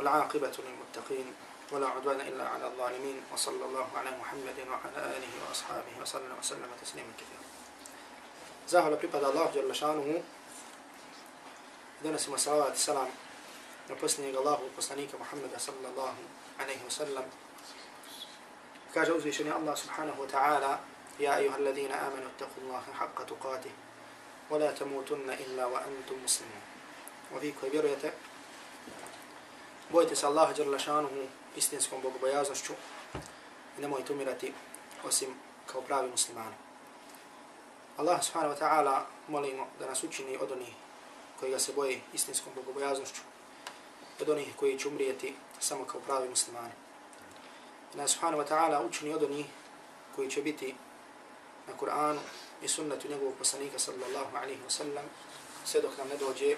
والعاقبة للمتقين ولا عدوان إلا على الظالمين وصلى الله على محمد وعلى آله وأصحابه وسلم وسلم تسليما كثيرا. زاهل بريباد الله جل شانه دنس مساواة السلام نبسني الله وقصنيك محمد صلى الله عليه وسلم كاجوزي شني الله سبحانه وتعالى يا أيها الذين آمنوا اتقوا الله حق تقاته ولا تموتن إلا وأنتم مسلمون وفي كبيرية bojite se Allaha jalla šanuhu istinskom bogobojaznošću i nemojte umirati osim kao pravi muslimani. Allah subhanahu wa ta'ala molimo da nas učini od onih koji ga se boje istinskom bogobojaznošću, od onih koji će umrijeti samo kao pravi muslimani. I nas subhanahu wa ta'ala učini od onih koji će biti na Kur'anu i sunnetu njegovog poslanika sallallahu alaihi wa sallam sve dok nam ne dođe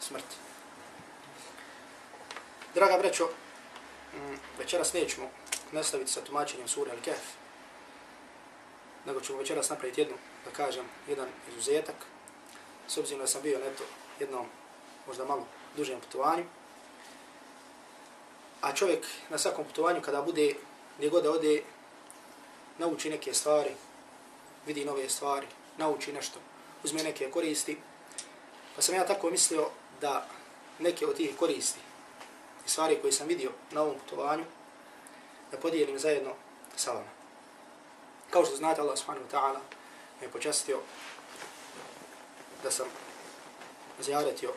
smrt. Draga braćo, mm, večeras nećemo nastaviti sa tumačenjem sura Al-Kahf, nego ćemo večeras napraviti jednu, da kažem, jedan izuzetak, s obzirom da sam bio neto jednom, možda malo dužem putovanju, a čovjek na svakom putovanju kada bude, gdje god da ode, nauči neke stvari, vidi nove stvari, nauči nešto, uzme neke koristi, pa sam ja tako mislio da neke od tih koristi i stvari koje sam vidio na ovom putovanju, da podijelim zajedno sa vama. Kao što znate, Allah subhanahu wa ta'ala me je počastio da sam zjaretio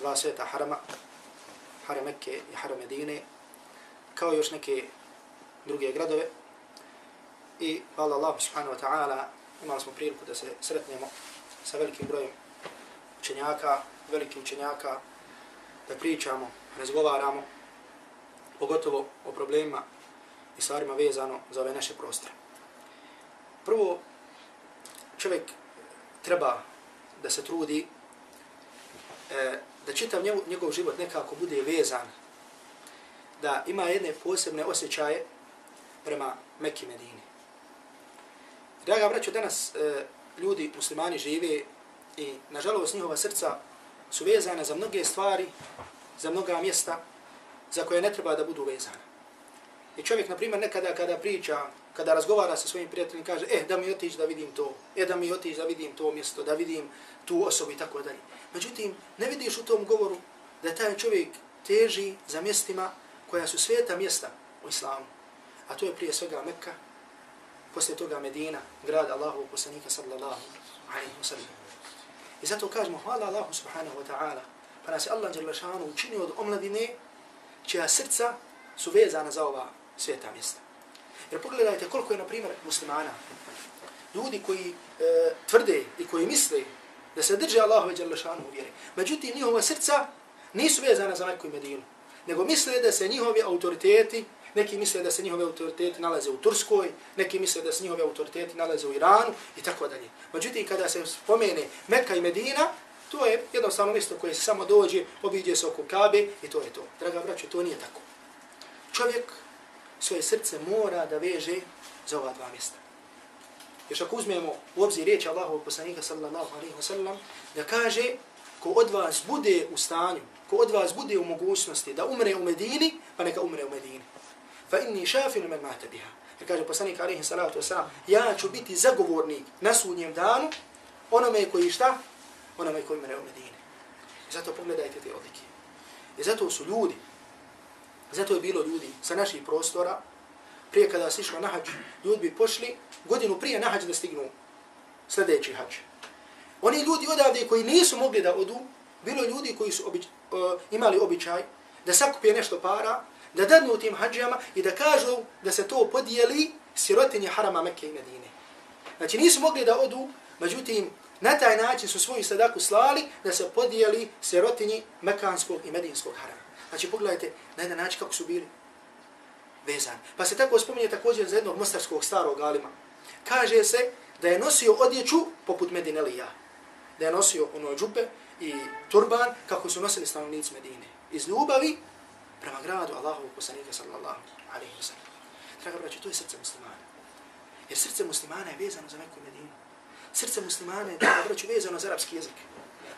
dva sveta harama, haram Mekke i haram Medine, kao još neke druge gradove. I hvala Allah subhanahu wa ta'ala imali smo priliku da se sretnemo sa velikim brojem učenjaka, velikim učenjaka, da pričamo, razgovaramo, pogotovo o problemima i stvarima vezano za ove naše prostore. Prvo, čovjek treba da se trudi e, da čitav njegov, njegov život nekako bude vezan, da ima jedne posebne osjećaje prema Mekke Medini. Draga braćo, danas e, ljudi, muslimani žive i nažalost njihova srca su vezane za mnoge stvari, za mnoga mjesta za koje ne treba da budu vezane. I čovjek, na primjer, nekada kada priča, kada razgovara sa svojim prijateljima, kaže, eh, da mi otići da vidim to, eh, da mi otići da vidim to mjesto, da vidim tu osobu i tako dalje. Međutim, ne vidiš u tom govoru da taj čovjek teži za mjestima koja su sveta mjesta u islamu. A to je prije svega Mekka, poslije toga Medina, grad Allahu poslanika sallallahu alaihi wa sallam. I zato kažemo hvala Allahu subhanahu wa ta'ala, pa nas je Allah šanu učinio od omladine čija srca su vezana za ova sveta mjesta. Jer pogledajte koliko je, na primjer, muslimana, ljudi koji e, tvrde i koji misle da se drže Allahove ve šanu u vjeri. Međutim, njihova srca nisu vezana za Meku i Medinu, nego misle da se njihovi autoriteti neki misle da se njihove autoriteti nalaze u Turskoj, neki misle da se njihove autoriteti nalaze u Iranu i tako dalje. Međutim, kada se spomene Mekka i Medina, to je jednostavno mjesto koje se samo dođe, obiđe se oko Kabe i to je to. Draga braćo, to nije tako. Čovjek svoje srce mora da veže za ova dva mjesta. Još ako uzmemo u obzir riječi Allahov poslanika sallallahu alaihi wa sallam, da kaže ko od vas bude u stanju, ko od vas bude u mogućnosti da umre u Medini, pa neka umre u Medini fa inni šafinu men mate biha. Jer kaže poslanik alaihi salatu wasalam, ja ću biti zagovornik na sudnjem danu onome koji šta? Onome koji mene u Medini. I zato pogledajte te odlike. I zato su ljudi, zato je bilo ljudi sa naših prostora, prije kada se išlo na hađ, ljudi bi pošli godinu prije na hađ da stignu sljedeći hađ. Oni ljudi odavde koji nisu mogli da odu, bilo ljudi koji su obič, uh, imali običaj da sakupije nešto para, da dadnu tim hađama i da kažu da se to podijeli sirotinje harama Mekke i Medine. Znači nisu mogli da odu, međutim, Na taj način su svoju sadaku slali da se podijeli sirotinji Mekanskog i Medinskog harama. Znači pogledajte na jedan način kako su bili vezani. Pa se tako spominje također za jednog mostarskog starog alima. Kaže se da je nosio odjeću poput Medinelija. Da je nosio ono džupe i turban kako su nosili stanovnici Medine. Iz ljubavi prema gradu Allahovog poslanika sallallahu alaihi wa sallam. Draga braće, to je srce muslimana. Jer srce muslimana je vezano za neku Medinu. Srce muslimana je, draga braći, vezano za arapski jezik.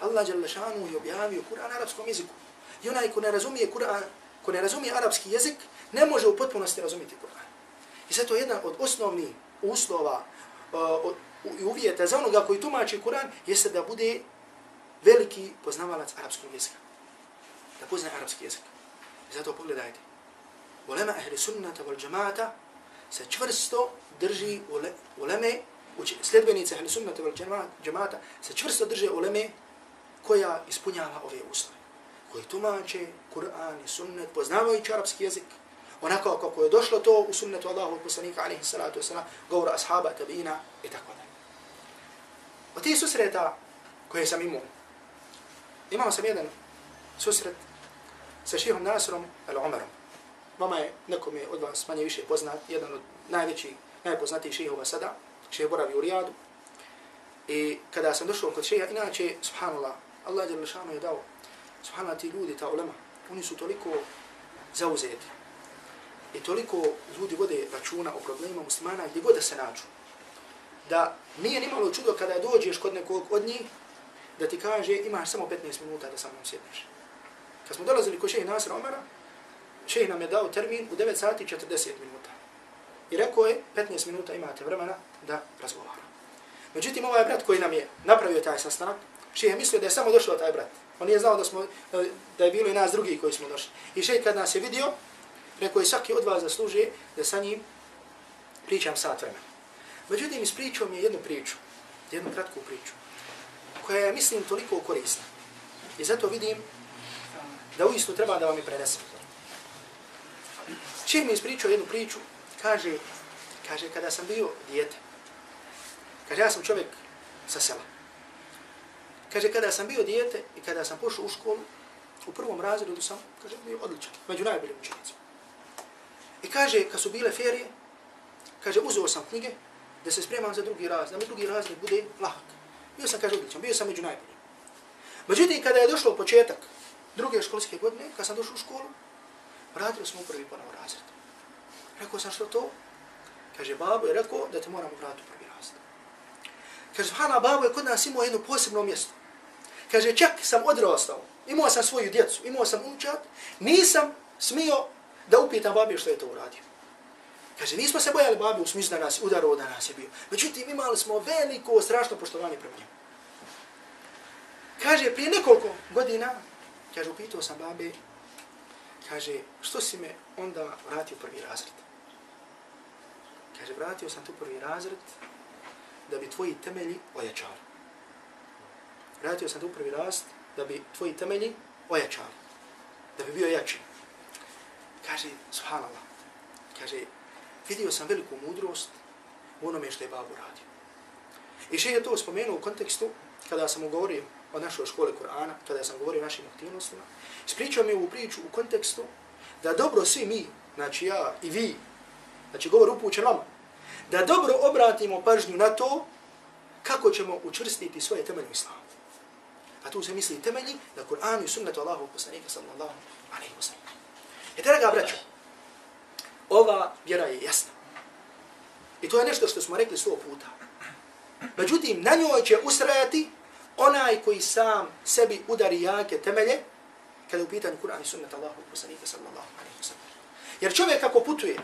Allah je objavio Kur'an na arapskom jeziku. I onaj ko ne razumije Kur'an, ko ne razumije arapski jezik, ne može u potpunosti razumjeti Kur'an. I zato jedan od osnovnih uslova uh, uvjeta za onoga koji tumači Kur'an jeste da bude veliki poznavalac arapskog jezika. Da pozna arapski jezik. I zato pogledajte. Ulema ahli sunnata wal džamata se čvrsto drži uleme, sljedbenice ahli sunnata vel džemata se čvrsto drže uleme koja ispunjava ove uslove. Koji tumače Kur'an i sunnet, poznavajući arapski jezik, onako kako je došlo to u sunnetu Allahu poslanika alaihi salatu wasalam, govora ashaba, tabina i tako da. Od tih susreta koje sam imao, imao sam jedan susret sa šihom Nasrom al-Umarom. Vama je nekom je od vas manje više poznat, jedan od najvećih, najpoznatijih šihova sada, Znači, ših boravi u Rijadu. I kada sam došao kod šeha, inače, subhanallah, Allah je lišano je dao, subhanallah, ti ljudi, ta ulema, oni su toliko zauzeti. I toliko ljudi vode računa o problemima muslimana gdje god da se nađu. Da nije nimalo čudo kada dođeš kod nekog od njih, da ti kaže imaš samo 15 minuta da sa mnom sjedneš. Kad smo dolazili kod šeha Nasra Omara, šeha nam je dao termin u 9 sati 40 minuta. I rekao je, 15 minuta imate vremena da razgovaramo. Međutim, ovaj brat koji nam je napravio taj sastanak, šehi je mislio da je samo došao taj brat. On nije znao da, smo, e, da je bilo i nas drugi koji smo došli. I šehi kad nas je vidio, rekao je svaki od vas zaslužuje da sa njim pričam sat vremena. Međutim, ispričao mi je jednu priču, jednu kratku priču, koja je, mislim, toliko korisna. I zato vidim da uistinu treba da vam je prenesem. Čim mi ispričao jednu priču, kaže, kaže, kada sam bio dijete, kaže, ja sam čovjek sa sela. Kaže, kada sam bio dijete i kada sam pošao u školu, u prvom razredu sam, kaže, bio odličan, među najboljim učenicima. I kaže, kad su bile ferije, kaže, uzeo sam knjige da se spremam za drugi razred, da mi drugi razred bude lahak. Bio sam, kaže, odličan, bio sam među najboljim. Međutim, kada je došlo početak druge školske godine, kad sam došao u školu, vratili smo u prvi ponovo razred. Rekao sam što to? Kaže, babo je rekao da te moramo vratiti u prvi razred. Kaže, Hana, babo je kod nas imao jedno posebno mjesto. Kaže, čak sam odrastao, imao sam svoju djecu, imao sam unčat, nisam smio da upitam babi što je to uradio. Kaže, nismo se bojali babi u smislu da nas udaro da nas je bio. Međutim, imali smo veliko, strašno poštovanje prema njemu. Kaže, prije nekoliko godina, kaže, upitao sam babi, kaže, što si me onda vratio prvi razred? Kaže, vratio sam tu prvi razred da bi tvoji temelji ojačali. Vratio sam tu prvi razred da bi tvoji temelji ojačali. Da bi bio jači. Kaže, subhanallah, kaže, vidio sam veliku mudrost u onome što je babu radio. I še je to spomenuo u kontekstu kada sam govorio o našoj škole Kur'ana, kada sam govorio o našim aktivnostima, ispričao mi ovu priču u kontekstu da dobro svi mi, znači ja i vi, znači govor upućen vama, da dobro obratimo pažnju na to kako ćemo učvrstiti svoje temelje islamu. A tu se misli temelji na Kur'anu i sunnetu Allahu poslanika sallallahu alaihi wa sallam. I draga braćo, ova vjera je jasna. I to je nešto što smo rekli sto puta. Međutim, na njoj će ustrajati onaj koji sam sebi udari jake temelje, kada je u pitanju Kur'an i sunnet Allahu poslanika sallallahu alaihi wa sallam. Jer čovjek kako putuje,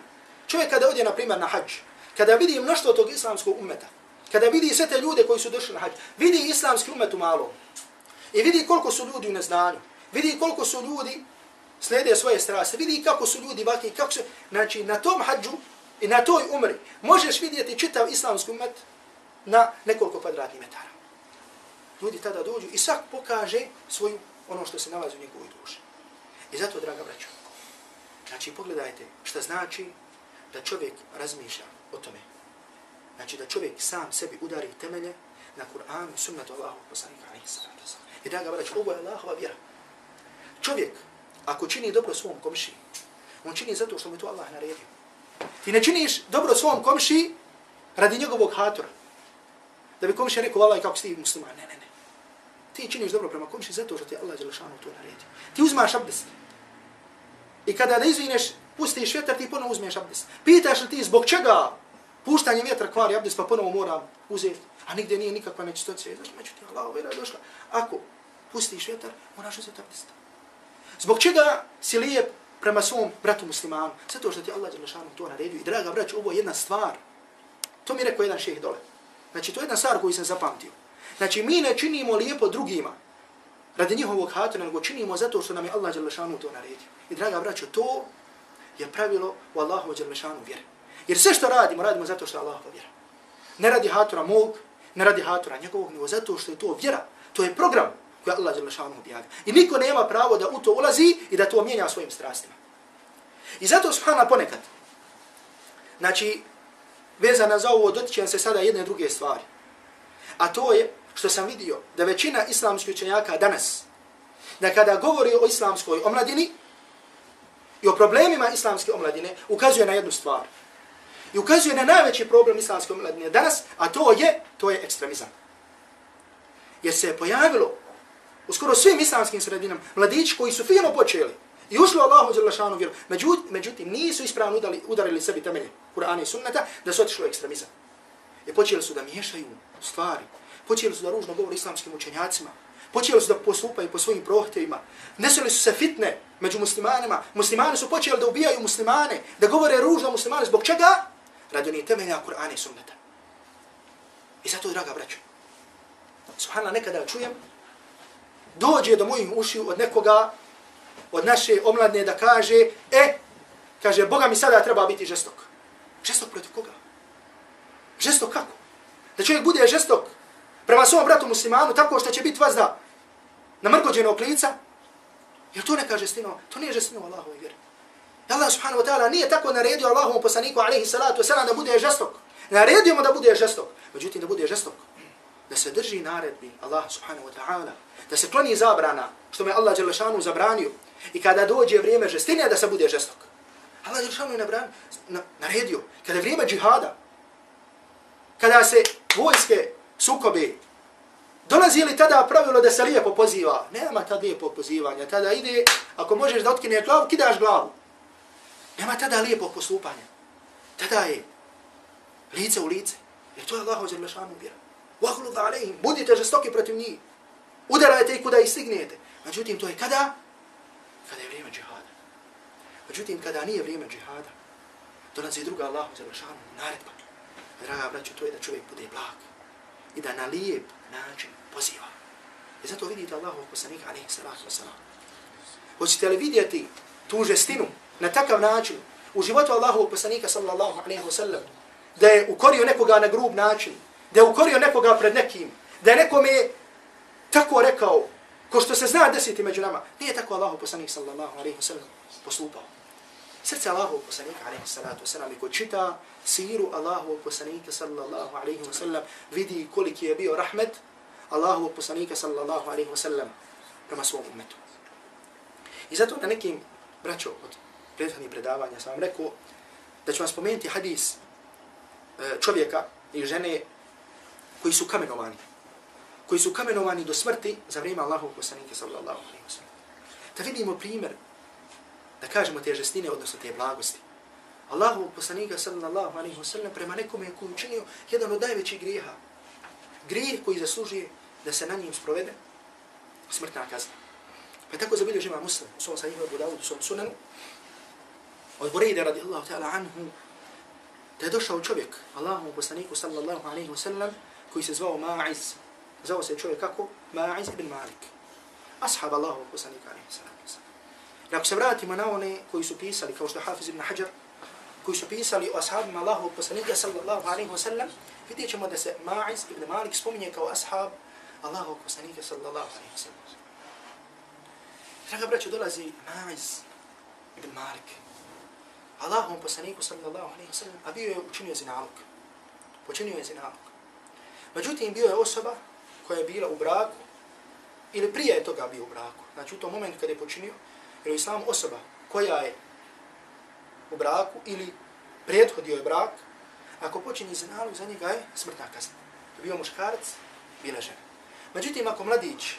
čovjek kada odje, na primjer, na hađ, kada vidi mnoštvo tog islamskog umeta, kada vidi sve te ljude koji su došli na hađ, vidi islamski umet u malom, i vidi koliko su ljudi u neznanju, vidi koliko su ljudi slijede svoje strase, vidi kako su ljudi vaki, kako su, znači na tom hađu i na toj umri možeš vidjeti čitav islamski umet na nekoliko kvadratnih metara. Ljudi tada dođu i svak pokaže svoju ono što se nalazi u njegovoj duši. I zato, draga braćo, znači pogledajte šta znači da čovjek razmišlja o tome. Znači da čovjek sam sebi udari temelje, na Kur'anu i sunnetu Allahovog poslanika alaihi salatu wasalam. I draga braću, ovo je Allahova vjera. Čovjek, ako čini dobro svom komšiji, on čini zato što mu to Allah naredio. Ti ne činiš dobro svom komšiji radi njegovog hatora. Da bi komšija rekao, Allah, kako si ti musliman? Ne, ne, ne. Ti činiš dobro prema komšiji zato što ti Allah Đelešanu to naredio. Ti uzmaš abdest. I kada da izvineš, pustiš vjetar, ti ponovo uzmeš abdest. Pitaš li ti zbog čega puštanje vjetra kvari abdest, pa ponovo moram uzeti. A nigdje nije nikakva nečistoća. Zašto međutim, Allah, vjera je došla. Ako pustiš vjetar, moraš uzeti abdest. Zbog čega si lijep prema svom bratu muslimanu? Zato što ti Allah Đelešanu to naredio. I draga brać, ovo je jedna stvar. To mi je rekao jedan šeh dole. Znači, to je jedna stvar koju sam zapamtio. Znači, mi ne činimo lijepo drugima radi njihovog hatina, nego činimo zato što nam je Allah Đelešanu to naredio. I draga braćo, to je pravilo u Allahu Đelešanu vjere. Jer sve što radimo, radimo zato što je Allah vjera. Ne radi hatura mog, ne radi hatura njegovog, nego zato što je to vjera. To je program koji Allah Đelešanu objavio. I niko nema pravo da u to ulazi i da to mijenja svojim strastima. I zato, subhana, ponekad, znači, vezana za ovo, dotičem se sada jedne druge stvari. A to je što sam vidio da većina islamskih učenjaka danas, da kada govori o islamskoj omladini i o problemima islamske omladine, ukazuje na jednu stvar. I ukazuje na najveći problem islamske omladine danas, a to je, to je ekstremizam. Jer se je pojavilo u skoro svim islamskim sredinama mladići koji su fino počeli i ušli Allahu Allahu Đelešanu vjeru, međutim, međutim nisu ispravno udali, udarili sebi temelje Kur'ana i sunnata, da su otišli u ekstremizam. I počeli su da miješaju stvari, počeli su da ružno govori islamskim učenjacima, počeli su da postupaju po svojim prohtevima, Nesili su se fitne među muslimanima, muslimani su počeli da ubijaju muslimane, da govore ružno muslimane, zbog čega? Radi onih temelja Kur'ana i sunnata. I zato, draga braćo, subhanallah, nekada čujem, dođe do mojih ušiju od nekoga, od naše omladne da kaže, e, kaže, Boga mi sada treba biti žestok. Žestok protiv koga? Žestok kako? Da čovjek bude žestok prema svom bratu muslimanu tako što će biti vazda na mrgođenog lica? Jer to ne kaže stino, to nije žestino Allahove vjeri. Allah subhanahu wa ta'ala nije tako naredio Allahom poslaniku alaihi salatu wasalam da bude žestok. Naredio mu da bude žestok. Međutim, da bude žestok. Da se drži naredbi Allah subhanahu wa ta'ala. Da se kloni zabrana, što me Allah Đelešanu zabranio. I kada dođe vrijeme žestine, da se bude žestok. Allah Đelešanu je naredio. Kada je vrijeme džihada, kada se vojske sukobe, dolazi li tada pravilo da se lijepo poziva? Nema tada lijepo pozivanja. Tada ide, ako možeš da otkine glavu, kidaš glavu. Nema tada lijepo postupanja. Tada je lice u lice. Jer to je Allah ođer lešanu vjera. Vahlu alehim. Budite žestoki protiv njih. Udarajte i kuda ih stignete. Međutim, to je kada? Kada je vrijeme džihada. Međutim, kada nije vrijeme džihada, dolazi druga Allah ođer lešanu naredba. Draga braću, to je da čovjek bude blag. I da na lijep način poziva. I zato vidite Allahov poslanika, alaihi salatu wasalam. Hoćete li vidjeti tu žestinu na takav način u životu Allahovog poslanika sallallahu alaihi wa sallam, da je ukorio nekoga na grub način, da je ukorio nekoga pred nekim, da je nekome tako rekao, ko što se zna desiti među nama, nije tako Allahov poslanik sallallahu alaihi wa sallam postupao. Srce Allahovog poslanika alaihi salatu wa sallam i ko čita siru Allahovog poslanika sallallahu alaihi wa sallam vidi koliki je bio rahmet Allahovog poslanika sallallahu alaihi wasallam prema svom umetu. I zato na nekim braćo od prethodnih predavanja sam vam rekao da ću vam spomenuti hadis e, čovjeka i žene koji su kamenovani. Koji su kamenovani do smrti za vrijeme Allahovog poslanika sallallahu alaihi wasallam. Da vidimo primjer, da kažemo te žestine, odnosno te blagosti. Allahovog poslanika sallallahu alaihi wasallam prema nekome koji učinio jedan od najvećih grijeha. Grijeh koji zaslužuje da se na njim sprovede smrtna kazna. Pa tako zabilježi ima muslim u svom sahihu Abu Dawud u svom sunanu od Burejde radijallahu ta'ala anhu da je došao čovjek Allahu poslaniku sallallahu alaihi wa sallam koji se zvao Ma'iz. Zvao se čovjek kako? Ma'iz ibn Malik. Ashab Allahu poslanika alaihi wa sallam. I ako se vratimo na one koji su pisali kao što je Hafiz ibn Hajar koji su pisali o ashabima Allahu poslanika sallallahu alaihi wa sallam vidjet ćemo da se Ma'iz ibn Malik spominje kao ashab Allahu poslanika sallallahu alaihi wa sallam. Draga braću, dolazi Ma'iz ibn Malik. Allahom poslaniku sallallahu alaihi wa sallam, a bio je učinio zinalog. Počinio je zinalog. Međutim, bio je osoba koja je bila u braku, ili prije je toga bio u braku. Znači, u tom momentu kada je počinio, jer u islamu osoba koja je u braku ili prethodio je brak, ako počini zinalog, za njega je smrtna kazna. Bio muškarac, bila žena. Međutim, ako mladić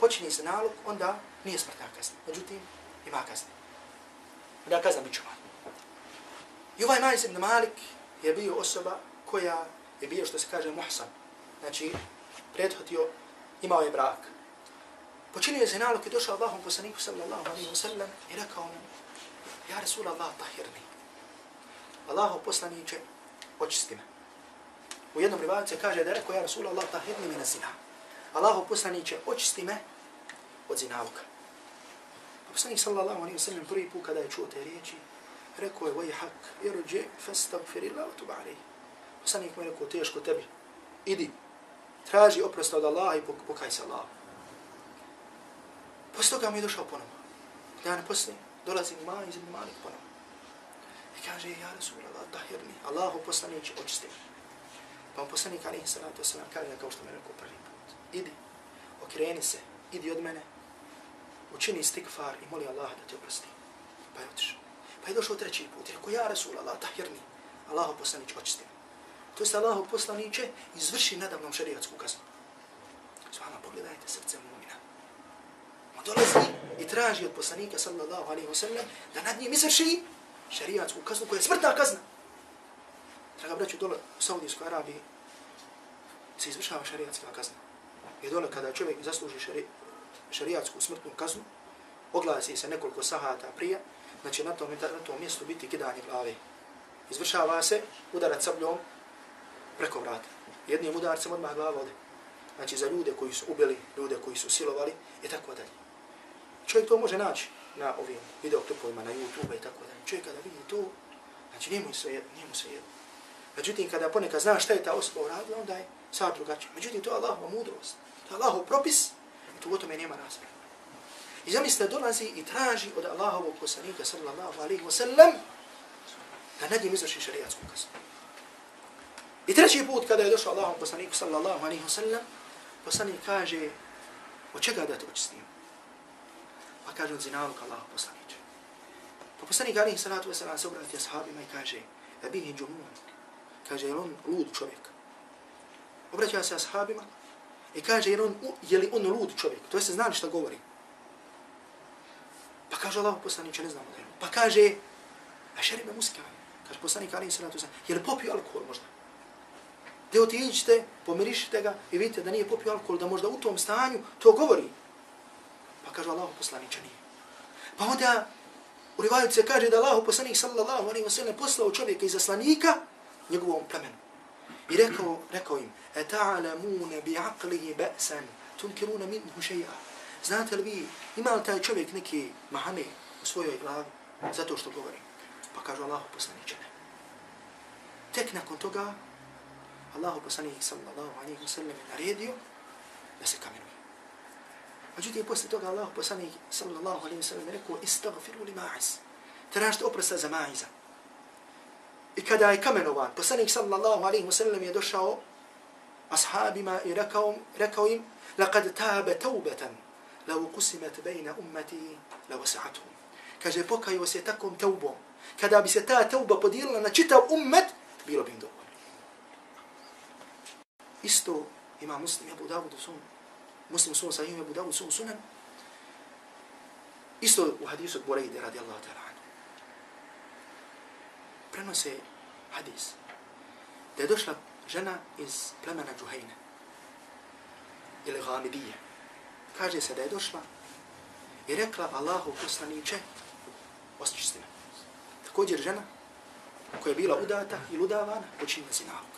počini nalog, onda nije smrtna kazna. Međutim, ima kazna. Onda kazna bit čuvan. I ovaj Majs ibn Malik je bio osoba koja je bio, što se kaže, muhsan. Znači, prethodio, imao je brak. Počinio je zinalog i došao Allahom poslaniku sallallahu alaihi wa sallam i rekao mu, Ja Rasul Allah tahirni. Allahu poslaniće, očisti me. U jednom rivajcu kaže da je rekao, Ja Rasul Allah tahirni mi na zina. Allahu poslaniće, očisti me od zinaloga. Poslanik sallallahu alaihi wa sallam prvi put kada je čuo te riječi, rekao je, vajhak, irđe, fastagfir illa wa tuba alaihi. Poslanik mu je rekao, teško tebi, idi, traži oprost od Allaha i pokaj se Allah. Posle toga mi je došao ponovno. Dan poslije dolazi ma iz Malik ponovno. I kaže, ja Rasul Allah, tahirni, Allahu poslaniće, očisti me. Pa on poslanik, alihi salatu wasalam, kaže, kao što me rekao prvi put, idi, okreni se, idi od mene, učini stikfar i moli Allah da te oprosti. Pa je otišao. Pa je došao treći put, rekao, ja Rasul Allah, tahirni, Allahu poslanić, očisti. To jest Allahu poslaniće izvrši nadavnom šarijatsku kaznu. Svama pogledajte srce mumina. On dolazi i traži od poslanika sallallahu alaihi wa sallam da nad njim izvrši šarijatsku kaznu koja je smrtna kazna. Draga braću, dole u Saudijskoj Arabiji se izvršava šariatska kazna. I dole kada čovjek zasluži šari, šariatsku smrtnu kaznu, oglasi se nekoliko sahata prije, znači na tom, na tom mjestu biti kidanje glave. Izvršava se udarat sabljom preko vrata. Jednim udarcem odmah glava ode. Znači za ljude koji su ubili, ljude koji su silovali i tako dalje. Čovjek to može naći na ovim videoklipovima na YouTube i tako dalje. Čovjek kada vidi to, znači nije mu sve jedno, nije mu sve jedno. Međutim, kada ponekad zna šta je ta osoba uradila, onda je sad drugačije. Međutim, to je Allahova mudrost. To je Allahov propis i tu o tome nema rasprave. I zamislite, dolazi i traži od Allahovog poslanika, sallallahu alaihi wa sallam, da nad njim izvrši šariatsku kaznu. I treći put kada je došao Allahom poslaniku sallallahu alaihi wa sallam, poslanik kaže, od čega da te očistim? Pa kaže, od zinalog Allahom poslaniče. Pa poslanik alaihi salatu wa sallam se obrati ashabima i kaže, da bihi. Kaže, je on lud čovjek? Obraća se ashabima i kaže, je, on, je li on lud čovjek? To je se znali šta govori. Pa kaže Allah poslaniče, ne znamo da je. Pa kaže, a šerime muskaj. Kaže poslanik Ali sallatu wa je li popio alkohol možda? gdje otiđite, pomirišite ga i vidite da nije popio alkohol, da možda u tom stanju to govori. Pa kaže Allah poslaniče, nije. Pa onda u rivaju se kaže da Allah poslanik sallallahu alaihi wa sallam poslao čovjeka iz aslanika njegovom plemenu. I rekao, rekao im, e ta'alamune bi aqlihi ba'san, tunkiruna minhu šeja. Znate li vi, ima li taj čovjek neki mahame u svojoj glavi zato što govori? Pa kaže Allah poslaniče ne. Tek nakon toga Allahu poslanih sallallahu alaihi wa sallam je naredio da se kamenuje. Međutim, posle toga Allahu poslanih sallallahu alaihi wa sallam je rekao istagfiru li ma'iz. Tražite oprosta za ma'iza. I kada je kamenovan, poslanih sallallahu alaihi wa sallam je došao ashabima i rekao, rekao im لقد تاب توبة لو قسمت بين أمتي لوسعتهم. Kaže, pokaju se takom taubom. Kada bi se ta tauba podijelila na čitav ummet, bilo bi im dobro. Isto ima muslim Abu Dawud u svom, muslim svom sahihom Abu Dawud u svom sunan. Isto u hadisu od Burejde radijallahu ta'ala. Prenose hadis da je došla žena iz plemena Džuhajne ili Ghamidije. Kaže se da je došla i rekla Allahu poslaniće osčisti me. Također žena koja je bila udata i ludavana počinila zinalog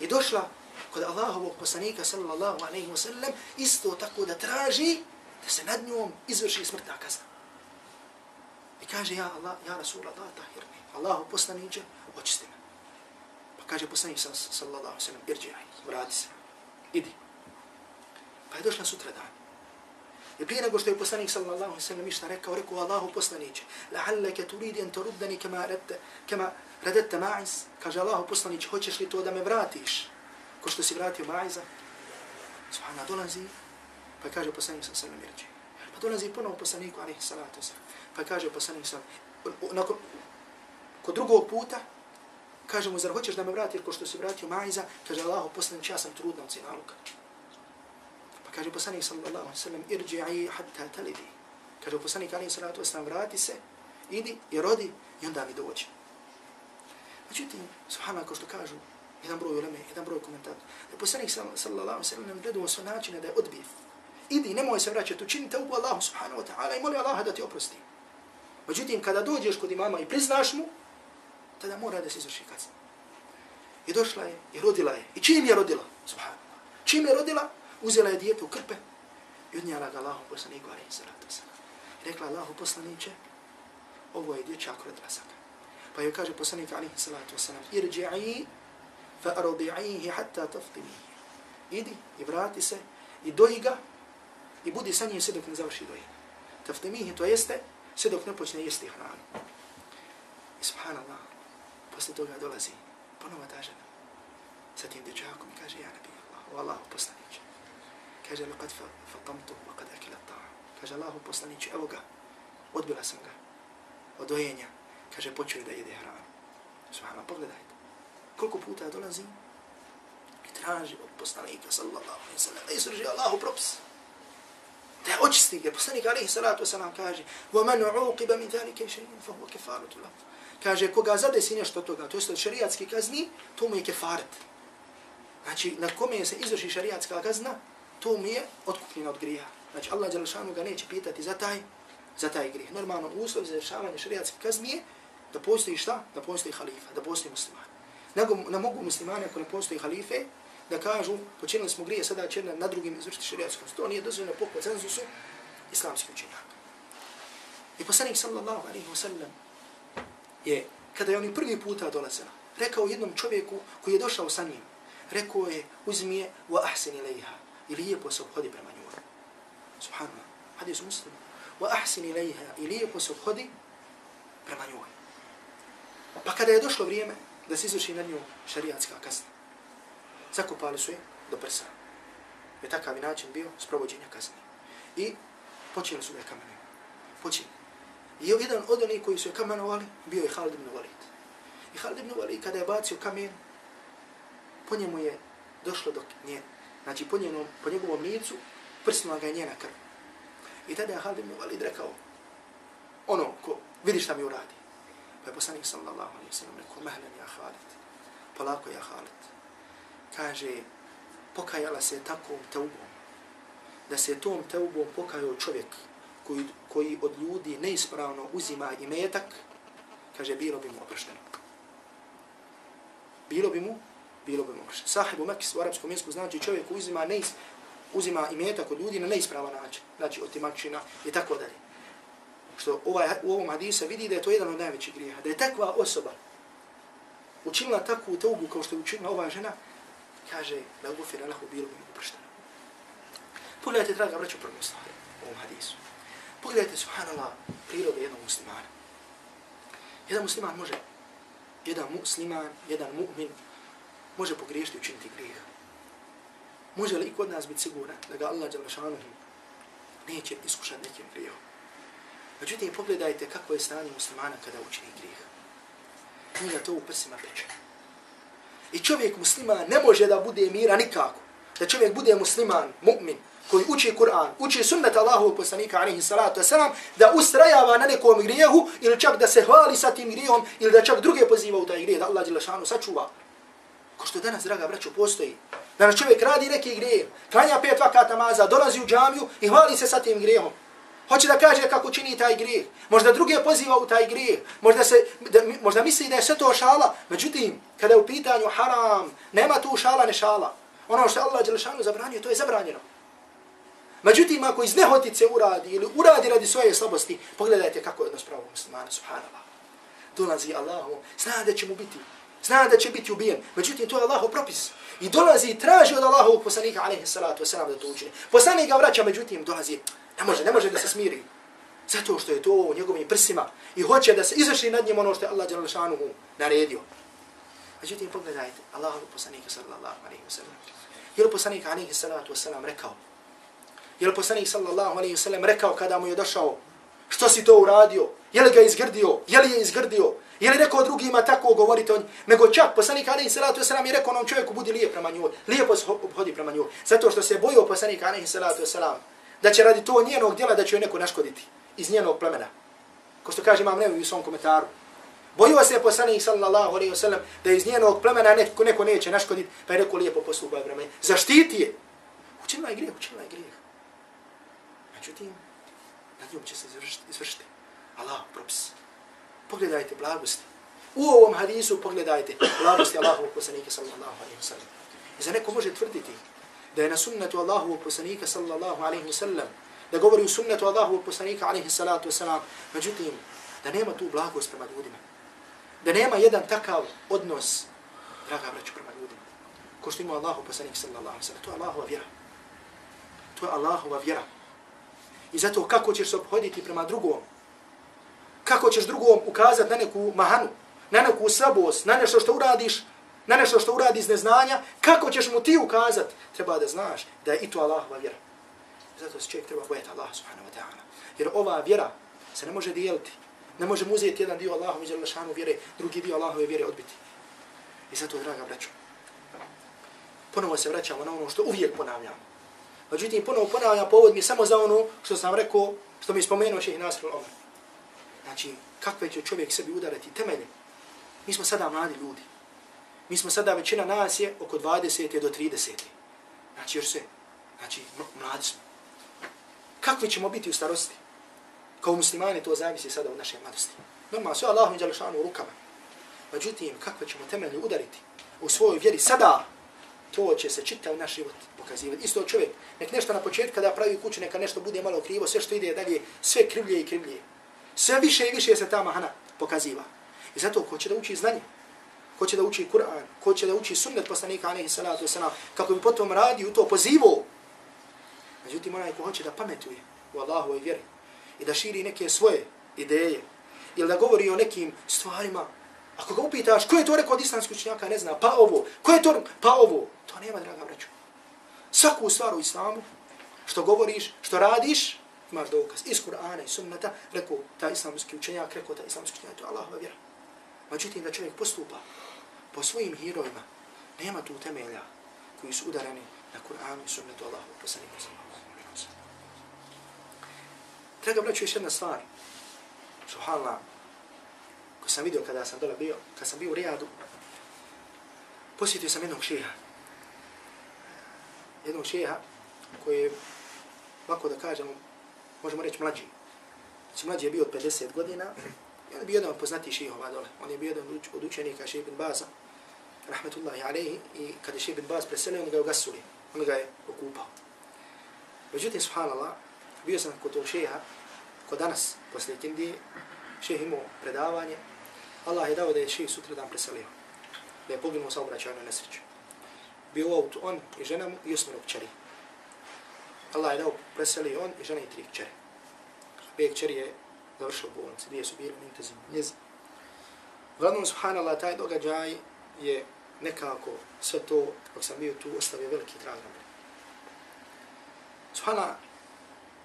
i došla kod Allahovog poslanika sallallahu alaihi wa sallam isto tako da traži da se nad njom izvrši smrtna kazna. I kaže, ja Allah, ja Rasul Allah, tahirni, Allahu poslaniće, očisti me. Pa kaže poslanik sallallahu sallam, irđaj, vrati se, idi. Pa je došla sutra dan. I prije nego što je poslanik sallallahu sallam išta rekao, rekao Allahu poslaniće, la'allake turidi en toruddani kema redte, kema radete ma'iz, kaže Allahu poslanić, hoćeš li to da me vratiš ko što si vratio Majza, Subhana, dolazi, pa kaže poslanik sam sallam irđaj. Pa dolazi ponovo poslaniku, ali salatu sallam, Pa kaže poslanik sam, nakon, kod drugog puta, kaže mu, zar hoćeš da me vrati, jer ko što si vratio Majza, kaže Allah, poslanić, ja sam trudna od sinaluka. Pa kaže poslanik sallallahu sallam, irđi'i hatta talidi. Kaže poslanik, ali sallallahu sam, vrati se, idi i rodi i onda mi dođe. Međutim, subhanallah, kao što kažu, jedan broj uleme, jedan broj komentar, da je poslanik sallallahu sallam gledao sve načine da je odbiv. Idi, nemoj se vraćati, učini te ubu Allahu subhanahu wa ta'ala i moli Allaha da ti oprosti. Međutim, kada dođeš kod imama i priznaš mu, tada mora da se izvrši kazna. I došla je, i rodila je. I čim je rodila? Subhanallah. Čim je rodila, uzela je dijete u krpe i odnijela ga Allahu poslaniku, ali salatu sallam. I rekla Allahu poslaniće, ovo je dječak rodila sam Pa joj kaže poslanik alaihi salatu wasalam, irđi'i fa ardi'ihi hatta taftimihi. Idi i vrati se i doji ga i budi sa njim sve dok ne završi doji. Taftimihi to jeste sve dok ne počne jesti hranu. I subhanallah, posle toga dolazi ponova ta žena sa tim dječakom i kaže, ja ne bih Allah, o Allahu poslaniće. Kaže, laqad fatamtu, laqad akila ta'a. Kaže, Allahu poslaniće, evo ga, odbila sam ga od dojenja, kaže, počeo da jede hranu. Subhano, pogledajte. Koliko puta dolazi i traži od poslanika, sallallahu alaihi sallam, da izrži Allahu propis. Da je očisti ga. Poslanik, alaihi sallatu wasallam, kaže, وَمَنُ عُوقِبَ مِنْ ذَلِكَ شَيْءٍ فَهُوَ كَفَارُتُ لَهُ Kaže, koga zadesi nešto od toga, to je šariatski kazni, to mu je kefaret. Znači, na kome se izvrši šariatska kazna, to mu je otkupljeno od grija. Znači, Allah ga neće pitati za taj za taj grijeh. Normalno uslov za rješavanje šariatske kazni je da postoji šta? Da postoji halifa, da postoji musliman. Nego ne mogu muslimani ako ne postoji halife da kažu počinili smo grije, sada će na drugim izvršiti šariatskom. To nije dozvoljeno po koncenzusu islamskih učenjaka. I poslanik sallallahu alaihi wa sallam je, kada je oni prvi puta dolazila, rekao jednom čovjeku koji je došao sa njim, rekao je, uzmi je wa ahseni lejha i lijepo se obhodi prema njoj. Subhanallah, hadis muslim wa ahsin ilaiha i lijepo se obhodi prema njoj. Pa kada je došlo vrijeme da se izvrši na nju šariatska kazna, zakopali su je do prsa. Je takav način bio sprovođenja kazni. I počeli su da je kamenuju. Počeli. I jedan od onih koji su je kamenovali bio je Halid ibn Walid. I Halid ibn Walid kada je bacio kamen, po njemu je došlo do nje. Znači po, njenom, po njegovom licu prsnula ga je njena krv. I tada je Halid ibn Walid rekao, ono, ko, vidi šta mi uradi. Pa je poslanik sallallahu alaihi sallam rekao, mehlen ja Halid, polako ja Halid. Kaže, pokajala se takvom teubom, da se tom teubom pokajao čovjek koji, koji od ljudi neispravno uzima imetak, kaže, bilo bi mu oprošteno. Bilo bi mu, bilo bi mu oprošteno. Sahibu Mekis u arapskom jeziku znači čovjek koji uzima neis, uzima imetak od ljudi na neispravan način, znači otimačina i tako dalje. Što ovaj, u ovom hadisu vidi da je to jedan od najvećih grijeha, da je takva osoba učinila takvu togu kao što je učinila ova žena, kaže da gufira lahu bilo bi upršteno. Pogledajte, draga braću, prvo stvar u ovom hadisu. Pogledajte, subhanallah, prirode jednog muslimana. Jedan musliman može, jedan musliman, jedan mu'min, može pogriješiti učiniti grijeh. Može li kod nas biti siguran da ga Allah Đalešanu neće iskušati nekim grijehom? Međutim, pogledajte kako je stanje muslimana kada učini grijeh. Njega to u prsima peče. I čovjek musliman ne može da bude mira nikako. Da čovjek bude musliman, mu'min, koji uči Kur'an, uči sunnet Allahu poslanika alaihi salatu wasalam, da ustrajava na nekom grijehu ili čak da se hvali sa tim grijehom ili da čak druge poziva u taj grijeh, da Allah Đelešanu sačuva. Ko što danas, draga braćo, postoji. Danas čovjek radi neki grijeh, klanja pet vakata maza, dolazi u džamiju i hvali se sa tim grijehom. Hoće da kaže kako čini taj grijeh. Možda druge poziva u taj grijeh. Možda, se, da, možda misli da je sve to šala. Međutim, kada je u pitanju haram, nema tu šala ne šala. Ono što Allah Đelešanu zabranio, to je zabranjeno. Međutim, ako iz nehotice uradi ili uradi radi svoje slabosti, pogledajte kako je odnos pravog muslimana, subhanallah. Dolazi Allahu, zna da će mu biti zna da će biti ubijen. Međutim, to je Allahov propis. I dolazi i traži od Allahovog poslanika, alaihi salatu wasalam, da to učine. Poslanik ga vraća, međutim, dolazi, ne može, ne može da se smiri. Zato što je to u njegovim prsima i hoće da se izvrši nad njim ono što je Allah Đalašanuhu naredio. Međutim, pogledajte, Allahu poslanika sallallahu alaihi wa Jer Je li poslanik alaihi salatu wasalam rekao? Je li poslanik sallallahu alaihi wa sallam rekao kada mu je došao što si to uradio? Je li ga izgrdio? Je li je izgrdio? Je li rekao drugima tako govorite on? Nego čak poslanik alaihi sallatu wa sallam je rekao onom čovjeku budi lijep prema njoj. Lijepo se obhodi prema njoj. Zato što se bojio poslanik alaihi sallatu wa sallam da će radi to njenog djela da će joj neko naškoditi iz njenog plemena. Ko što kaže imam nevi u svom komentaru. Bojio se poslanik sallallahu alaihi wa sallam da iz njenog plemena neko, neko neće naškoditi, pa je rekao lijepo postupaj prema Zaštiti je. Učinila je grijeh, učinila je grijeh. Međutim, nad njom će se izvršiti. izvršiti. Allah propis. Pogledajte blagosti. U ovom hadisu pogledajte blagosti Allahovog poslanika sallallahu alaihi wa sallam. I za neko može tvrditi da je na sunnetu Allahovog poslanika sallallahu alaihi wa sallam da govori u sunnetu Allahovog poslanika alaihi salatu wa sallam. Međutim, da nema tu blagost prema ljudima da nema jedan takav odnos, draga braću, prema ljudima, ko što ima Allahu poslanik sallallahu alaihi sallam, to je Allahova vjera. To je Allahova vjera. I zato kako ćeš se obhoditi prema drugom, kako ćeš drugom ukazati na neku mahanu, na neku slabost, na nešto što uradiš, na nešto što uradi iz neznanja, kako ćeš mu ti ukazati, treba da znaš da je i to Allahova vjera. Zato se čovjek treba bojati Allah subhanahu wa ta'ala. Jer ova vjera se ne može dijeliti. Ne možemo uzeti jedan dio Allahove i šanu vjere, drugi dio Allahove vjere odbiti. I zato, draga braćo, ponovo se vraćamo na ono što uvijek ponavljamo. Međutim, ponovo ponavljam povod mi samo za ono što sam rekao, što mi spomenuo še Nasr al Znači, kakve će čovjek sebi udarati temelje? Mi smo sada mladi ljudi. Mi smo sada, većina nas je oko 20. do 30. Znači, još se, znači, mladi smo. Kakvi ćemo biti u starosti? kao muslimani to zavisi sada od naše mladosti. Normalno, sve Allahom i Đalešanu u rukama. Međutim, kako ćemo temelje udariti u svojoj vjeri sada, to će se čitav naš život pokazivati. Isto čovjek, nek nešto na početku kada pravi kuću, neka nešto bude malo krivo, sve što ide dalje, sve krivlje i krivlje. Sve više i više se ta mahana pokaziva. I zato ko će da uči znanje, ko će da uči Kur'an, ko će da uči sunnet poslanika, alaihi salatu wasalam, kako bi potom radi u to pozivo. Međutim, onaj ko hoće da pametuje u Allahu vjeri, i da širi neke svoje ideje ili da govori o nekim stvarima, ako ga upitaš ko je to rekao od islamskih učenjaka, ne zna, pa ovo, ko je to, pa ovo, to nema, draga braću. Svaku stvar u islamu, što govoriš, što radiš, imaš dokaz iz Kur'ana i sunnata, rekao ta islamski učenjak, rekao ta islamski učenjak, to je Allahova vjera. Međutim, da čovjek postupa po svojim herojima, nema tu temelja koji su udarani na Kur'anu i sunnatu Allahova poslanika. Draga braću, još jedna stvar. Subhanallah. Sam vidio kada sam dole bio, kada sam bio u Rijadu, posjetio sam jednog šeha. Jednog šeha koji je, ovako da kažemo, možemo reći mlađi. Znači mlađi je bio od 50 godina. I on je bio jedan od poznatijih šehova dole. On je bio jedan od učenika šeha ibn Baza, rahmetullahi alaihi, i kada je šeha ibn Baz preselio, on ga je ugasuli. On ga je okupao. Međutim, subhanallah, bio sam kod tog šeha, kod danas, poslije Kindije, šeha imao predavanje, Allah je dao da je ših sutra dan preselio, da je poginuo sa obraćajnoj nesreću. Bio u autu on i žena mu i osmero kćeri. Allah je dao preselio on i žena i tri kćeri. Bije kćeri je završio u bolnici, dvije su bili intenzivno njezi. Uglavnom, subhanallah, taj događaj je nekako sve to, dok sam bio tu, ostavio veliki trag na mene. Subhanallah,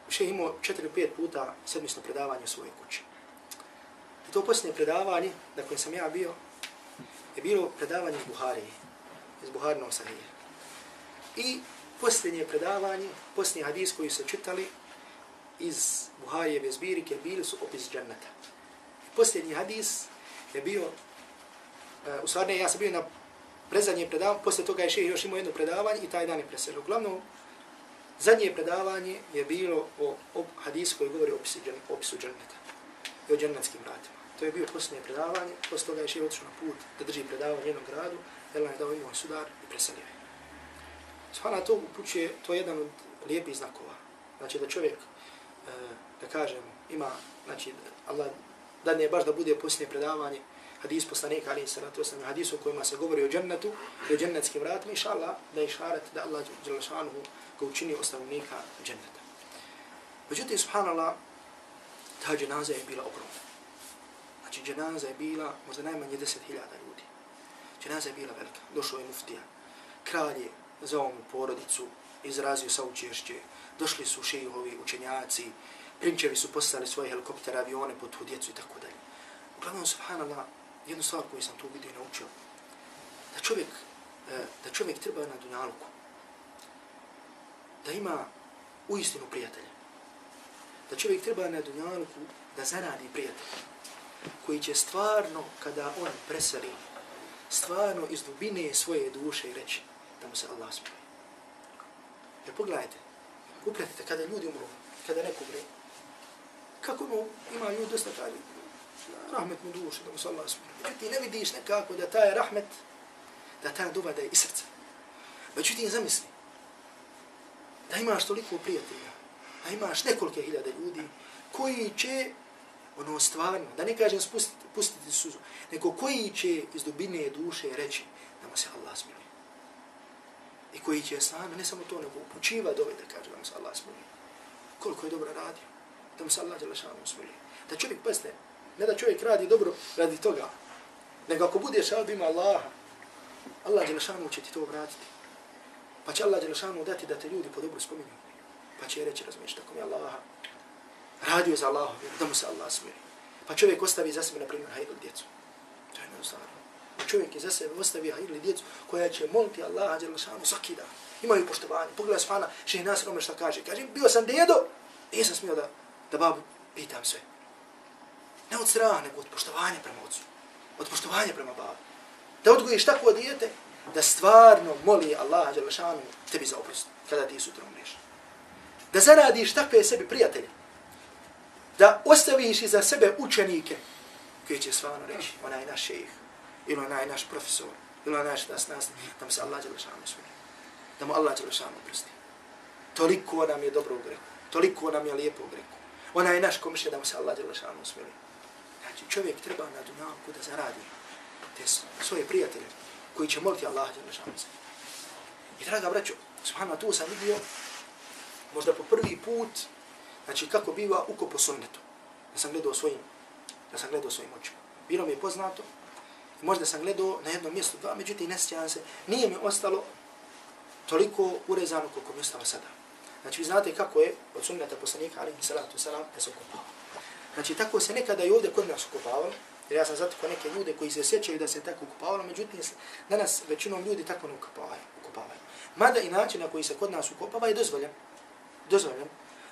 še imao četiri, pet puta sedmisno predavanje u svojoj kući. To posljednje predavanje na kojem sam ja bio, je bilo predavanje iz Buharije, iz Buharinog sahije. I posljednje predavanje, posljednji hadis koji se čitali iz Buharijeve zbirike, bili su opis džannata. Posljednji hadis je bio, uh, u stvarne, ja sam bio na prezadnje predavanje, poslije toga je još imao jedno predavanje i taj dan je preselio. Uglavnom, Zadnje predavanje je bilo o, o hadisu koji govori o opisu, džan, opisu džaneta i o džanetskim vratima. To je bio posljednje predavanje, posle toga je še otišao na put da drži predavanje u jednom gradu, Allah je dao imao sudar i preselio je. Svala to upućuje, to je jedan od lijepih znakova. Znači da čovjek, e, da kažem, ima, znači Allah da ne baš da bude posljednje predavanje, hadis poslanika ali se na to sam hadis u kojima se govori o džennetu i o džennetskim vratima, inša Allah, da je šaret da Allah Đelešanuhu ga učini ostavnika dženneta. Međutim, subhanallah, ta dženaza je bila ogromna. Znači, dženaza je bila možda najmanje deset hiljada ljudi. Dženaza je bila velika. Došao je muftija. Kralj je za ovom porodicu izrazio saučešće. Došli su šejihovi, učenjaci, prinčevi su poslali svoje helikoptere, avione po tu djecu i tako dalje. Uglavnom, subhanallah, jednu stvar koju sam tu vidio i naučio, da čovjek, e, da čovjek treba na dunjalku, da ima uistinu prijatelja. Da čovjek treba na dunjalku da zaradi prijatelja koji će stvarno, kada on preseli, stvarno iz dubine svoje duše i reći da mu se Allah smije. Jer pogledajte, upretite kada ljudi umru, kada neko umre, kako mu ima ljudi dosta tali, rahmet mu duše, da mu se Allah smije. Ti ne vidiš nekako da taj rahmet, da taj duva da je iz srca. Međutim, zamisli, da imaš toliko prijatelja, da imaš nekolike hiljade ljudi koji će ono stvarno, da ne kažem spustiti, pustiti suzu, nego koji će iz dubine duše reći da mu se Allah smiluje. I koji će sam, ne samo to, nego upućiva dove da kaže da mu se Allah smiluje. Koliko je dobro radio, da mu se Allah djelašanu smiluje. Da čovjek, pazite, ne da čovjek radi dobro radi toga, nego ako budeš radi Allaha, Allah djelašanu će ti to vratiti. Pa će Allah djelašanu dati da te ljudi po dobro spominju. Pa će reći, razmišljati, tako mi Allaha, radio za Allah, da mu se Allah smiri. Pa čovjek ostavi za sebe, na primjer, hajdu djecu. To je jednostavno. Čovjek je za sebe ostavi hajdu djecu koja će moliti Allaha djela šanu, svaki dan. Imaju poštovanje. Pogledaj svana, še nas rome šta kaže. Kaže, bio sam djedo, nisam smio da, da babu pitam sve. Ne od straha, nego od poštovanja prema ocu. Od poštovanja prema babu. Da odgojiš takvo dijete, da stvarno moli Allaha djela šanu, tebi za oprost, kada ti sutra umreš. Da zaradiš takve sebi prijatelje da ostaviš iza sebe učenike koji će stvarno reći, onaj naš šejih, ili onaj naš profesor, ili onaj naš nas nas, da mu se Allah će lešano smiri. Da mu Allah će lešano prosti. Toliko nam je dobro u greku, toliko nam je lijepo u greku. je naš komišlja da mu se Allah će lešano smiri. Znači čovjek treba na dunjavku da zaradi te svoje prijatelje koji će moliti Allah će lešano smiri. I draga braćo, subhanallah, tu sam vidio, možda po prvi put, Znači kako biva uko po sunnetu. Ja sam gledao svojim, ja sam gledao svojim očima. Bilo mi je poznato, možda sam gledao na jednom mjestu dva, međutim ne sjećam se, nije mi ostalo toliko urezano koliko mi ostalo sada. Znači vi znate kako je od sunneta poslanika, ali salatu salam, da se okupava. Znači tako se nekada i ovdje kod nas okupavalo, jer ja sam zato neke ljude koji se sjećaju da se tako okupavalo, međutim danas većinom ljudi tako ne okupavaju. okupavaju. Mada i način na koji se kod nas okupava je dozvoljen. Dozvoljen.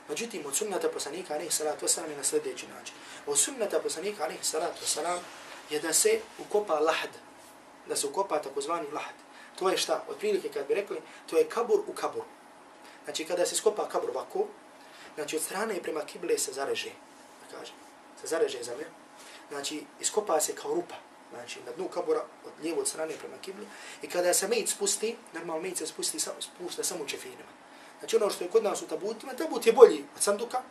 Međutim, od sunnata poslanika alaihi salatu wasalam je na sljedeći način. Od sunnata poslanika alaihi salatu wasalam je da se ukopa lahd, Da se ukopa takozvani lahd. To je šta? Od prilike kad bi rekli, to je kabur u kabur. Znači, kada se skopa kabur ovako, znači od strane prema kible se zareže, da kažem, se zareže zemlja. Znači, iskopa se kao rupa, znači na dnu kabura od lijevo od strane prema kibli. I kada se mejt spusti, normalno mejt se spusti, spušta samo u čefinima. Znači ono što je kod nas u tabutima, tabut je bolji od sanduka,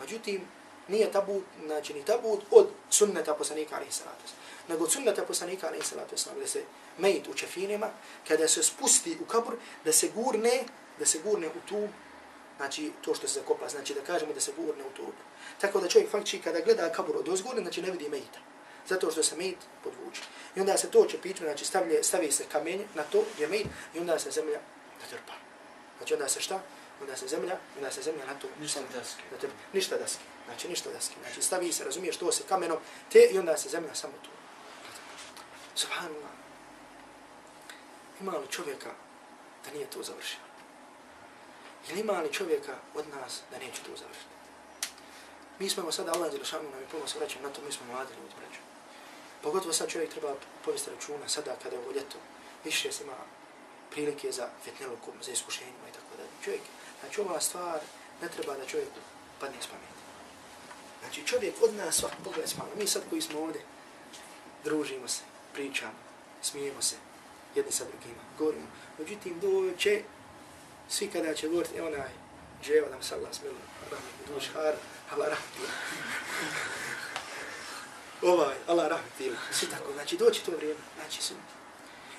međutim nije tabut, znači ni tabut od sunneta poslanika alaihi salatu Nego od sunneta poslanika alaihi salatu da se mejit u čefinima, kada se spusti u kabur, da se gurne, da se gurne u tu, znači to što se zakopa, znači da kažemo da se gurne u tu. Tako da čovjek faktički kada gleda kabur od ozgurne, znači ne vidi mejita, Zato što se mejit podvuče. I onda se to čepiću, znači stavlje, stavi se kamenje na to, je mejit i onda se zemlja natrpa. Znači onda se šta? Onda se zemlja, onda se zemlja na to. Ništa daske. Na tebe. Ništa daske. Znači ništa daske. Znači stavi se, razumiješ, to se kamenom, te i onda se zemlja samo tu. Subhanallah. Ima li čovjeka da nije to završio? Ili ima li čovjeka od nas da neće to završiti? Mi smo sada, Allah je zašanu nam i puno se vraćam na to, mi smo mladi ljudi, braću. Pogotovo sad čovjek treba povesti računa, sada kada je ovo ljeto, više se ima prilike za fetnelukom, za iskušenjima i tako da. Čovjek, znači ova stvar ne treba da čovjek padne s pameti. Znači čovjek od nas svak pogled s Mi sad koji smo ovdje, družimo se, pričamo, smijemo se, jedni sa drugima, govorimo. Međutim, doće, svi kada će govoriti, evo onaj, dževa nam sa Allah smilu, rahmet, duš, har, Allah rahmet. ovaj, Allah rahmet, svi tako, znači doći to vrijeme, znači svi.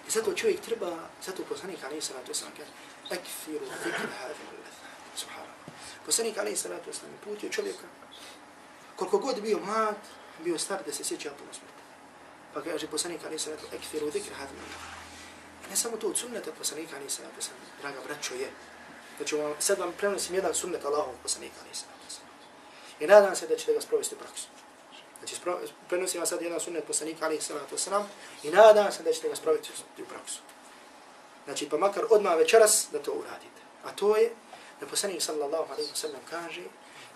I zato čovjek treba, zato poslanik alaih salatu wasalam kaže, ekfiru zikr hadim subhanallah. Poslanik alaih salatu wasalam putio čovjeka, koliko god bio mlad, bio star da se sjeća puno smrti. Pa kaže poslanik alaih Salatu, ekfiru dhikr hadim. Ne samo to od sunneta poslanika alaih Salatu, wasalam, draga braćo, je. Znači, vam, sad vam prenosim jedan sunnet Allahov poslanika alaih Salatu. I nadam se da ćete ga sprovesti u praksu. Znači, prenosim vam sad jedan sunnet poslanika alaih Salatu Wasalam i nadam se da ćete ga spraviti u praksu. Znači, pa makar odmah večeras da to uradite. A to je da poslanik sallallahu alaihi wasalam, kaže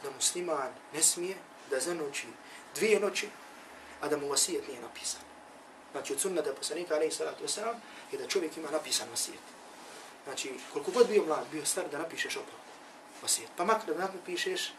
da musliman ne smije da zanoći dvije noći, a da mu vasijet nije napisan. Znači, od sunnata poslanika alaih salatu wasalam, je da čovjek ima napisan vasijet. Znači, koliko god bio mlad, bio star, da napišeš opet vasijet. Pa makar da napišeš,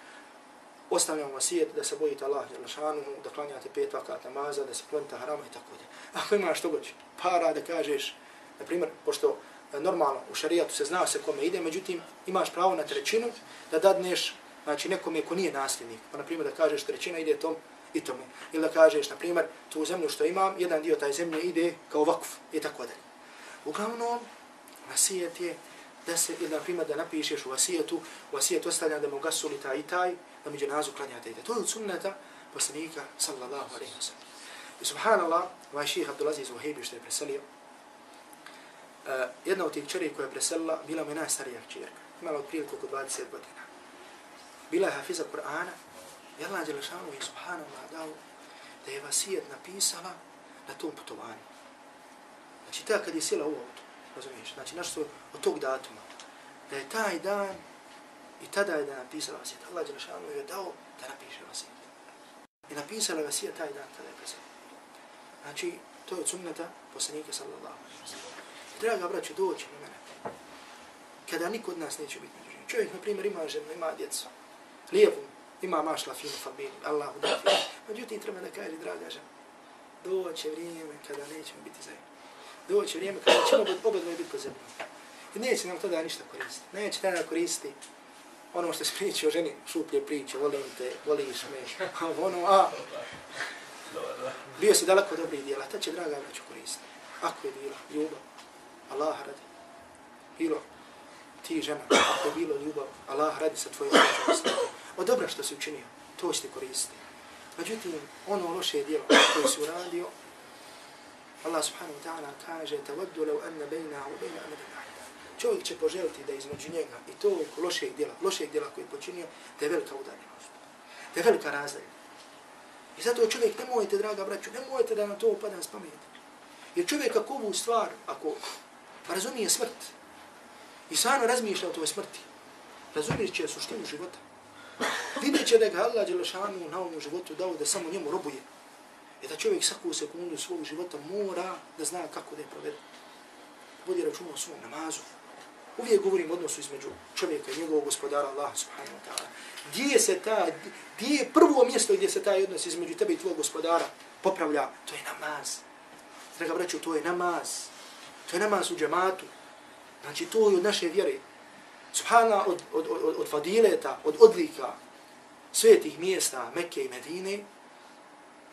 ostavljamo vasijet da se bojite Allah šanu, da klanjate pet vakat namaza, da se klonite harama i tako da. Ako imaš što god para da kažeš, na primjer, pošto e, normalno u šarijatu se zna se kome ide, međutim imaš pravo na trećinu da dadneš znači nekome ko nije nasljednik. Pa na primjer da kažeš trećina ide tom i tome. Ili da kažeš na primjer tu zemlju što imam, jedan dio taj zemlje ide kao vakf i tako dalje. Uglavnom, vasijet je da se, ili na primjer da napišeš u vasijetu, u vasijetu da mu gasuli taj i taj, da mi dženazu klanjate ide. To je od sunneta poslanika sallallahu alaihi wa sallam. I subhanallah, ovaj ših Abdulaziz Wahibi što je preselio, uh, jedna od tih čeri koja je preselila, bila mi najstarija čerka. Imala od oko 20 godina. Bila je hafiza Kur'ana, i Allah Đelešanu je subhanallah dao da je vasijet napisala na tom putovanju. Znači, ta kad je sjela u auto, razumiješ, znači, našto od tog datuma, da je taj dan i tada je da napisala vasijet. Allah Đelešanu je dao da napiše vasijet. I napisala vasijet taj dan tada je preselila. Znači, to je od sunnata poslanike sallallahu alaihi wa sallam draga braću, doći na mene. Kada niko od nas neće biti među Čovjek, na primjer, ima ženu, ima djecu. Lijepu, ima mašla, finu familiju, Allahu da finu. Međutim, treba da kaže, draga žena, doće vrijeme kada nećemo biti zajedno. Doće vrijeme kada ćemo oba dvoje biti po zemlji. I neće nam tada ništa koristiti. Neće tada koristiti ono što se priče o ženi, šuplje priče, volim te, voliš me, ono, a, bio si daleko dobrih dijela, ta će draga vraću koristiti. Ako je bila ljubav, Allah radi. Bilo ti žena, ako je bilo ljubav, Allah radi sa tvojom učenosti. Od dobra što si učinio, to ćete koristiti. Međutim, ono loše djelo koje si uradio, Allah subhanahu wa ta'ala kaže tawaddu lau anna bejna u bejna anna. Čovjek će poželiti da između njega i to lošeg djela, lošeg djela koje je počinio, da je velika udaljenost. Da je velika razdalja. I zato čovjek, nemojte, draga braću, nemojte da na to upada s pameti. Jer čovjek ako ovu stvar, ako pa razumije smrt. I sano razmišlja o toj smrti. Razumije će suštinu života. Vidjet će da ga Allah Đelešanu na ovom životu dao da samo njemu robuje. I da čovjek svaku sekundu svog života mora da zna kako da je provede. Vodi računa o svom namazu. Uvijek govorim o odnosu između čovjeka i njegovog gospodara Allaha subhanahu wa ta'ala. Gdje se ta, gdje je prvo mjesto gdje se taj odnos između tebe i tvojeg gospodara popravlja? To je namaz. Draga braću, to je namaz. To je namaz u džematu. Znači, to je od naše vjere. Subhana od, od, od, od fadileta, od odlika svetih mjesta Mekke i Medine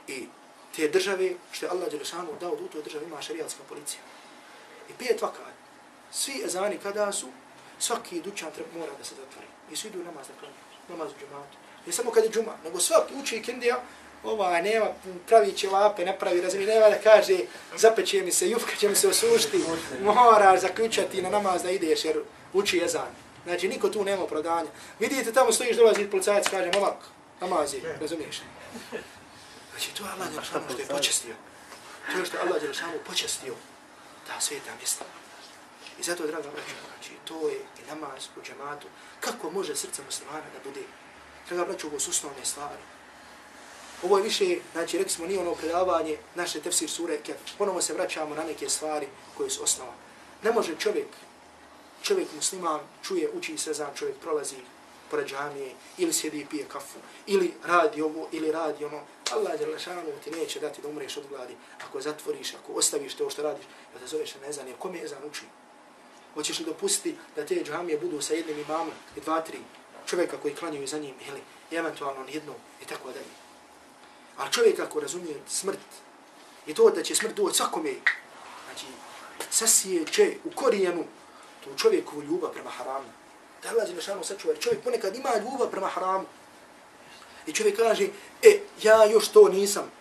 i te države, što je Allah Đelešanu dao da u toj državi ima šarijatska policija. I pet vakat Svi ezani kada su, svaki dućan treba mora da se zatvori. I svi idu namaz na klanju. Namaz u džumatu. Ne samo kad je džuma, nego svaki uči kindija, ova nema pravi ćevape, ne pravi razmi, nema da kaže zapeće mi se, jufka će mi se osušti, mora zaključati na namaz da ideš jer uči ezan. Znači niko tu nema prodanja. Vidite tamo stojiš dolazi policajac kaže momak, namaz je, razumiješ? Znači to je Allah Đelšanu što je počestio. To je što je Allah Đelšanu počestio ta sveta mjesta. I zato, draga braća, znači to je i namaz u džematu. Kako može srce muslimana da bude? Draga braća, ovo su osnovne stvari. Ovo je više, znači, rekli smo, nije ono predavanje naše tefsir sure Kef. Ponovo se vraćamo na neke stvari koje su osnova. Ne može čovjek, čovjek musliman, čuje, uči se za čovjek prolazi pored džamije, ili sjedi i pije kafu, ili radi ovo, ili radi ono. Allah je lešanu ti neće dati da umreš od gladi. Ako zatvoriš, ako ostaviš to što radiš, da te zoveš na ezan, jer kome je ezan uči? Hoćeš li dopustiti da te džamije budu sa jednim imamom i dva, tri čovjeka koji klanjuju za njim, ili eventualno jedno i tako dalje. A čovjek ako razumije smrt, i to da će smrt doći svakome, znači, sasijeće u korijenu tu čovjekovu ljubav prema haramu. Da Allah Đelešanu sačuva, jer čovjek ponekad ima ljubav prema haramu. I čovjek kaže, e, ja još to nisam.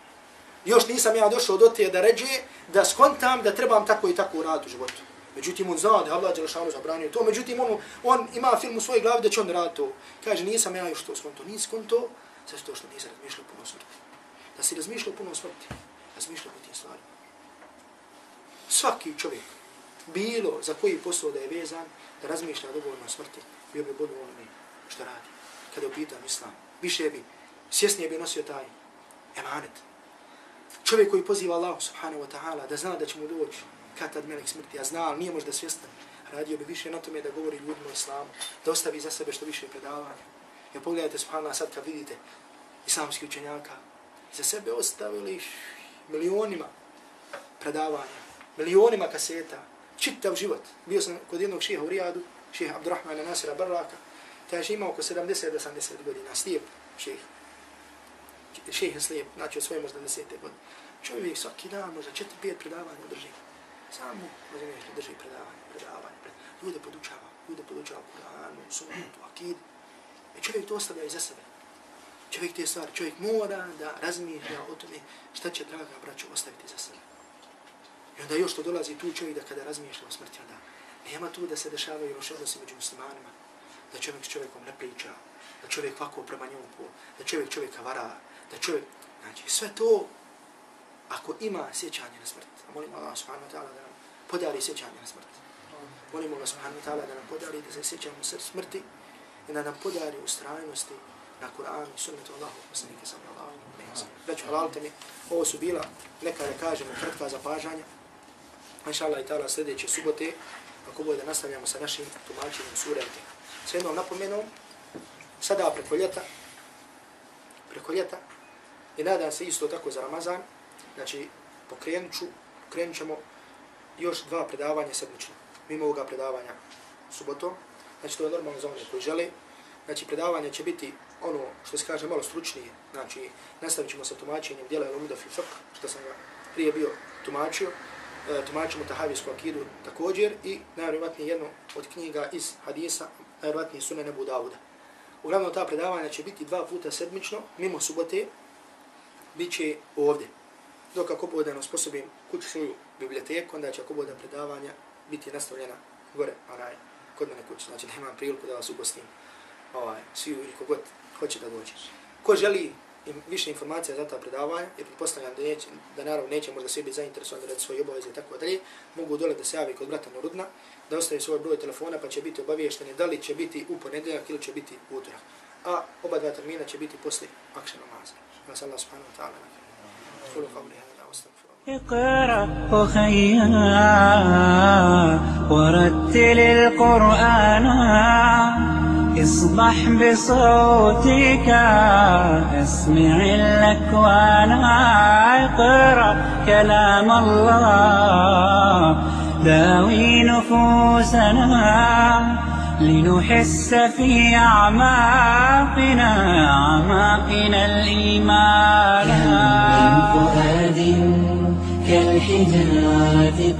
Još nisam ja došao do te da ređe, da skontam da trebam tako i tako uraditi u životu. Međutim, on zna da Allah Đelešanu zabranio to, međutim, on, on ima film u svojoj glavi da će on raditi to. Kaže, nisam ja još to skonto, Nis skonto, sve to što nisam razmišljao puno smrti. Da si razmišljao puno smrti, razmišljao po tim stvarima. Svaki čovjek, bilo za koji posao da je vezan, da razmišlja dovoljno o smrti, bio bi bolje onome što radi. Kada je upitan islam, više bi, svjesnije bi nosio taj emanet. Čovjek koji poziva Allah subhanahu wa ta'ala da zna da će mu doći kad tad melek smrti, ja zna, ali nije možda svjestan, radio bi više na tome da govori ljudima o islamu, da ostavi za sebe što više predavanja. Ja pogledajte subhanallah sad kad vidite islamski učenjaka, za sebe ostavili milionima predavanja, milionima kaseta, čitav život. Bio sam kod jednog šeha u Rijadu, šeha Abdurrahmana Nasira Barraka, taj je imao oko 70-80 godina, slijep šeha. Šeha slijep, znači od svoje možda desete godine. Čovjek svaki dan možda četiri, pet predavanja drži. Samo, razumiješ, drži predavanje, predavanje, predavanje. Ljude podučava, ljude podučava Kur'anu, sunnetu, akidu. I čovjek to ostavlja iza sebe. Čovjek te stvari, čovjek mora da razmišlja o tome šta će draga braću ostaviti za sebe. I onda još to dolazi tu čovjek da kada razmišlja o smrti, onda nema tu da se dešavaju loše odnosi među muslimanima, da čovjek s čovjekom ne priča, da čovjek ovako prema njemu po, da čovjek čovjeka vara, da čovjek, znači sve to, ako ima sjećanje na smrt, a molim Allah subhanahu wa ta'ala da nam podari sjećanje na smrt. Molim Allah subhanahu wa ta'ala da nam podari da se sjećamo smrti i da nam podari ustrajnosti na Kur'an i sunnetu Allahu poslanika sallallahu alaihi wa sallam. Već halalite mi, ovo su bila neka da kažemo kratka zapažanja. Inshallah i ta'ala sljedeće subote, ako bude nastavljamo sa našim tumačenjem sure Al-Tih. S jednom napomenom, sada preko ljeta, preko ljeta, i nadam se isto tako za Ramazan, znači pokrenut ću, pokrenut ćemo još dva predavanja sedmično, mimo ovoga predavanja subotom, znači to je normalno za one koji žele, znači predavanje će biti ono što se kaže malo stručnije, znači nastavit ćemo sa tumačenjem dijela Elomida i Fiqh, što sam ga prije bio tumačio, e, tumačimo Tahavijsku akidu također i najvjerovatnije jedno od knjiga iz hadisa, najvjerovatnije sune Nebu Davuda. Uglavnom ta predavanja će biti dva puta sedmično, mimo subote, bit će ovdje. Dok ako bude nam sposobim kuću svoju biblioteku, onda će ako bude predavanja biti nastavljena gore, onaj, kod mene kući. Znači, nemam priliku da vas ugostim ovaj, svi ili kogod hoće da dođe. Ko želi im više informacija za ta predavanja, jer pretpostavljam da, neće, da naravno neće možda svi biti zainteresovan da radi svoje obaveze i tako dalje, mogu dole da se javi kod brata Norudna, da ostavi svoj broj telefona pa će biti obaviješteni da li će biti u ponedeljak ili će biti u utorak. A oba dva termina će biti posle akša namaza. Nas Allah subhanahu wa ta'ala na kraju. اقرأ أخيا ورتل القرآن. اصبح بصوتك اسمع الأكوان. اقرأ كلام الله داوي نفوسنا. لنحس في أعماقنا أعماقنا الإيمان. فؤاد كالحجارة